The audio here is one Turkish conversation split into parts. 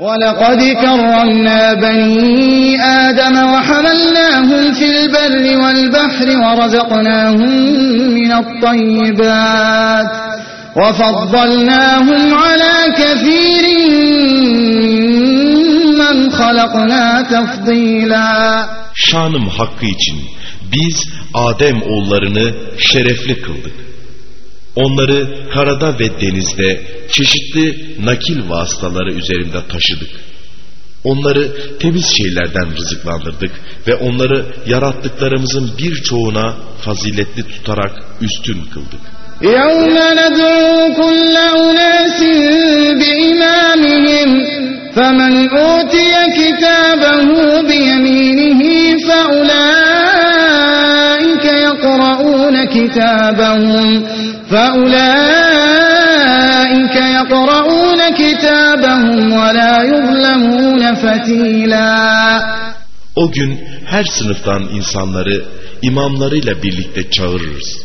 ولقد كرمنا بني آدم وحملناهم في البر والبحر ورزقناهم من الطيبات وفضلناهم على كثير ممن خلقنا تفضيلا Şanım hakkı için biz Adem oğullarını şerefli kıldık. Onları karada ve denizde çeşitli nakil vasıtaları üzerinde taşıdık. Onları temiz şeylerden rızıklandırdık ve onları yarattıklarımızın birçoğuna faziletli tutarak üstün kıldık. يوم ندعو كل أناس بإمامهم فمن أوتي كتابه بيمينه فأولئك يقرؤون كتابهم فأولئك يقرؤون كتابهم ولا يظلمون فتيلا O gün her sınıftan insanları imamlarıyla birlikte çağırırız.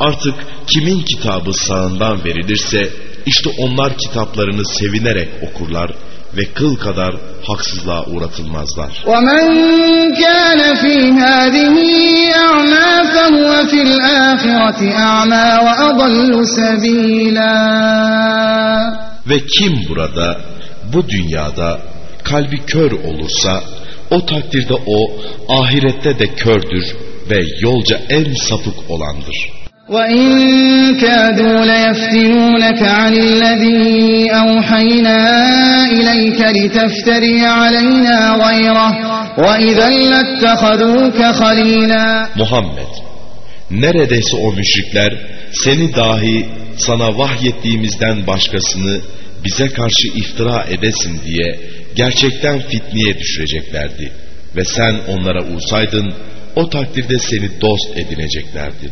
Artık kimin kitabı sağından verilirse işte onlar kitaplarını sevinerek okurlar ve kıl kadar haksızlığa uğratılmazlar. ومن كان في هذه أعمى فهو في الآخرة أعمى وأضل سبيلا Ve kim burada bu dünyada kalbi kör olursa o takdirde o ahirette de kördür ve yolca en sapık olandır. وإن كادوا ليفتنونك عن الذي أوحينا إليك لتفتري علينا غيره وإذا لاتخذوك خليلا Muhammed neredeyse o müşrikler seni dahi sana vahyettiğimizden başkasını bize karşı iftira edesin diye gerçekten fitneye düşüreceklerdi. Ve sen onlara uysaydın o takdirde seni dost edineceklerdi.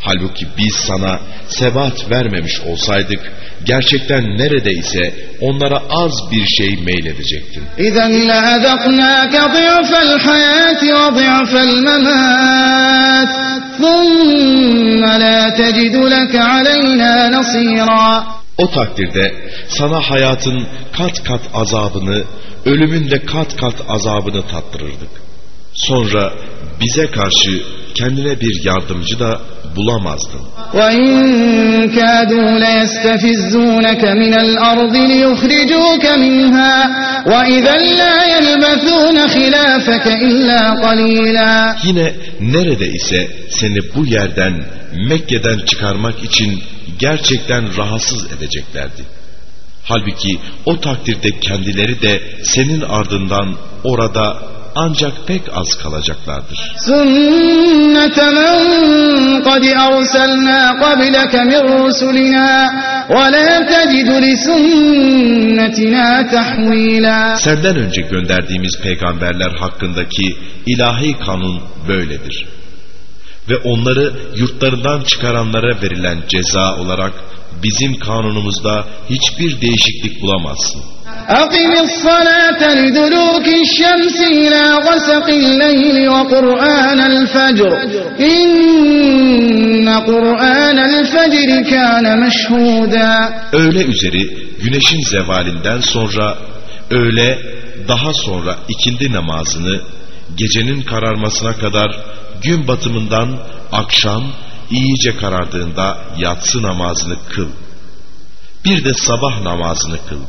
Halbuki biz sana sebat vermemiş olsaydık, gerçekten nerede ise onlara az bir şey meyledecektin. İzen la azaknâke dı'fel hayâti ve dı'fel memât. Thumme la tecidu leke. O takdirde sana hayatın kat kat azabını, ölümün de kat kat azabını tattırırdık. Sonra bize karşı kendine bir yardımcı da bulamazdın. Yine nerede ise seni bu yerden Mekke'den çıkarmak için gerçekten rahatsız edeceklerdi. Halbuki o takdirde kendileri de senin ardından orada ancak pek az kalacaklardır. Sünnete. Senden önce gönderdiğimiz peygamberler hakkındaki ilahi kanun böyledir. Ve onları yurtlarından çıkaranlara verilen ceza olarak bizim kanunumuzda hiçbir değişiklik bulamazsın. أقم الصلاة لدلوك الشمس إلى غسق الليل وقرآن الفجر إن قرآن الفجر كان مشهودا Öğle üzeri güneşin zevalinden sonra öğle daha sonra ikindi namazını gecenin kararmasına kadar gün batımından akşam iyice karardığında yatsı namazını kıl. Bir de sabah namazını kıl.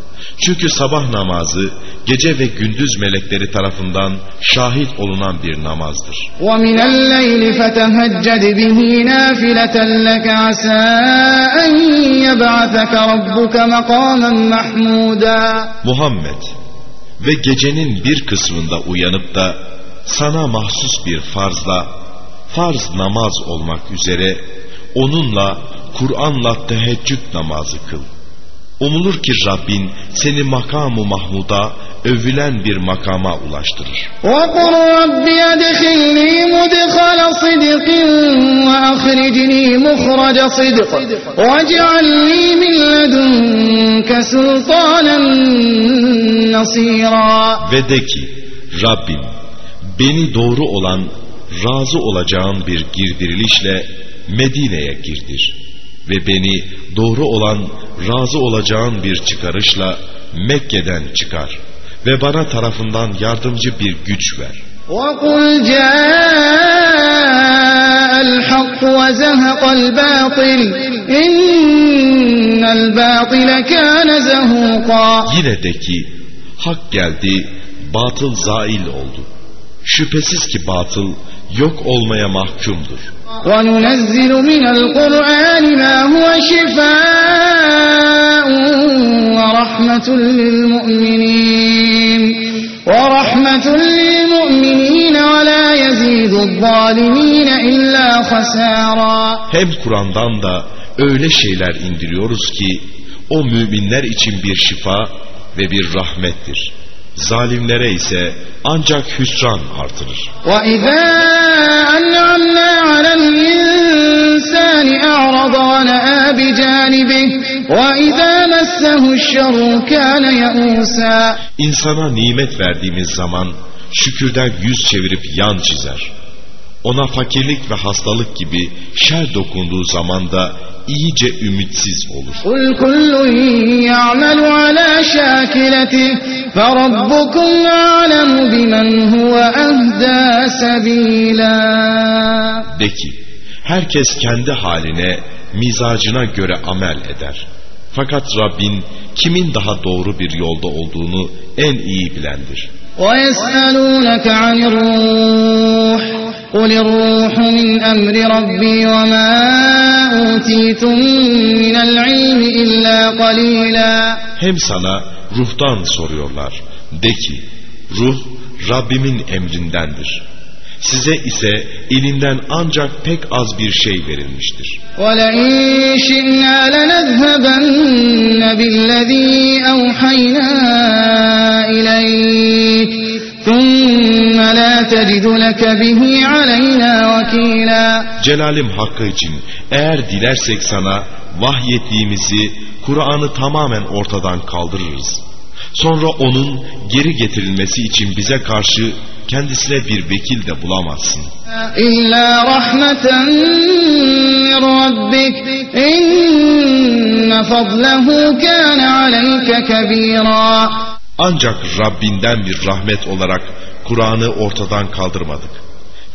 Çünkü sabah namazı gece ve gündüz melekleri tarafından şahit olunan bir namazdır. ومن الليل فتهجد به نافلة لك عسى أن يبعثك ربك مقاما محمودا Muhammed ve gecenin bir kısmında uyanıp da sana mahsus bir farzla farz namaz olmak üzere onunla Kur'an'la teheccüd namazı kıl. Umulur ki Rabbin seni makamu Mahmud'a övülen bir makama ulaştırır. وقل رب أدخلني مدخل صدق وأخرجني مخرج صدق واجعل لي من لدنك سلطانا نصيرا Ve de ki Rabbim beni doğru olan razı olacağın bir girdirilişle Medine'ye girdir ve beni doğru olan razı olacağın bir çıkarışla Mekke'den çıkar ve bana tarafından yardımcı bir güç ver. وَقُلْ جَاءَ الْحَقُّ وَزَهَقَ الْبَاطِلِ اِنَّ الْبَاطِلَ كَانَ زَهُوقًا Yine de ki hak geldi, batıl zail oldu. Şüphesiz ki batıl yok olmaya mahkumdur. وَنُنَزِّلُ مِنَ الْقُرْآنِ مَا هُوَ شِفَاءٌ ورحمة للمؤمنين ورحمة للمؤمنين ولا يزيد الظالمين إلا خسارا Hem Kur'an'dan da öyle şeyler indiriyoruz ki o müminler için bir şifa ve bir rahmettir. Zalimlere ise ancak hüsran artırır. وَإِذَا أَنْعَمْنَا عَلَى الْإِنسَانِ أَعْرَضَ وَنَأَى بِجَانِبِهِ وَإِذَا مَسَّهُ الشَّرُّ كَانَ يَئُوسًا İnsana nimet verdiğimiz zaman şükürden yüz çevirip yan çizer. Ona fakirlik ve hastalık gibi şer dokunduğu zaman da iyice ümitsiz olur. قُلْ كُلٌّ يَعْمَلُ عَلَى شَاكِلَتِهِ فَرَبُّكُمْ أَعْلَمُ بِمَنْ هُوَ أَهْدَى سَبِيلًا De ki, herkes kendi haline, mizacına göre amel eder. Fakat Rabbin kimin daha doğru bir yolda olduğunu en iyi bilendir. ويسألونك عن الروح قل الروح من أمر ربي وما أوتيتم من العلم إلا قليلا Hem sana ruhtan soruyorlar. De ki, ruh Rabbimin emrindendir. Size ise ilimden ancak pek az bir şey verilmiştir. ولئن شئنا لنذهبن بالذي أوحينا إليك ثم لا تجد لك به علينا وكيلا Celalim hakkı için eğer dilersek sana vahyettiğimizi Kur'an'ı tamamen ortadan kaldırırız. Sonra onun geri getirilmesi için bize karşı kendisine bir vekil de bulamazsın. إلا رحمة من ربك إن فضله كان عليك كبيرا Ancak Rabbinden bir rahmet olarak Kur'an'ı ortadan kaldırmadık.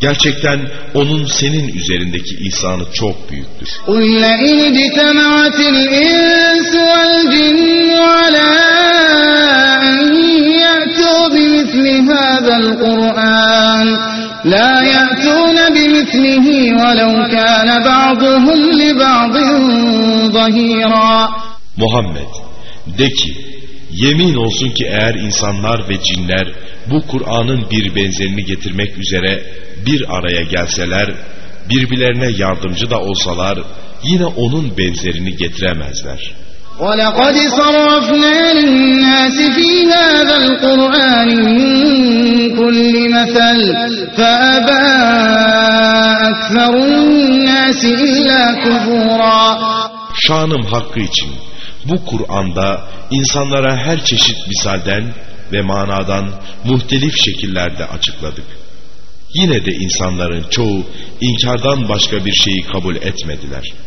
Gerçekten onun senin üzerindeki ihsanı çok büyüktür. قل لئن اجتمعت الإنس والجن على أن يأتوا بمثل هذا القرآن لا يأتون بمثله ولو كان بعضهم لبعض ظهيرا Muhammed de ki yemin olsun ki eğer insanlar ve cinler bu Kur'an'ın bir benzerini getirmek üzere bir araya gelseler birbirlerine yardımcı da olsalar yine onun benzerini getiremezler. ولقد صرفنا للناس في هذا القرآن من كل مثل فأبى أكثر الناس إلا كفورا Şanım hakkı için bu Kur'an'da insanlara her çeşit misalden ve manadan muhtelif şekillerde açıkladık. Yine de insanların çoğu inkardan başka bir şeyi kabul etmediler.''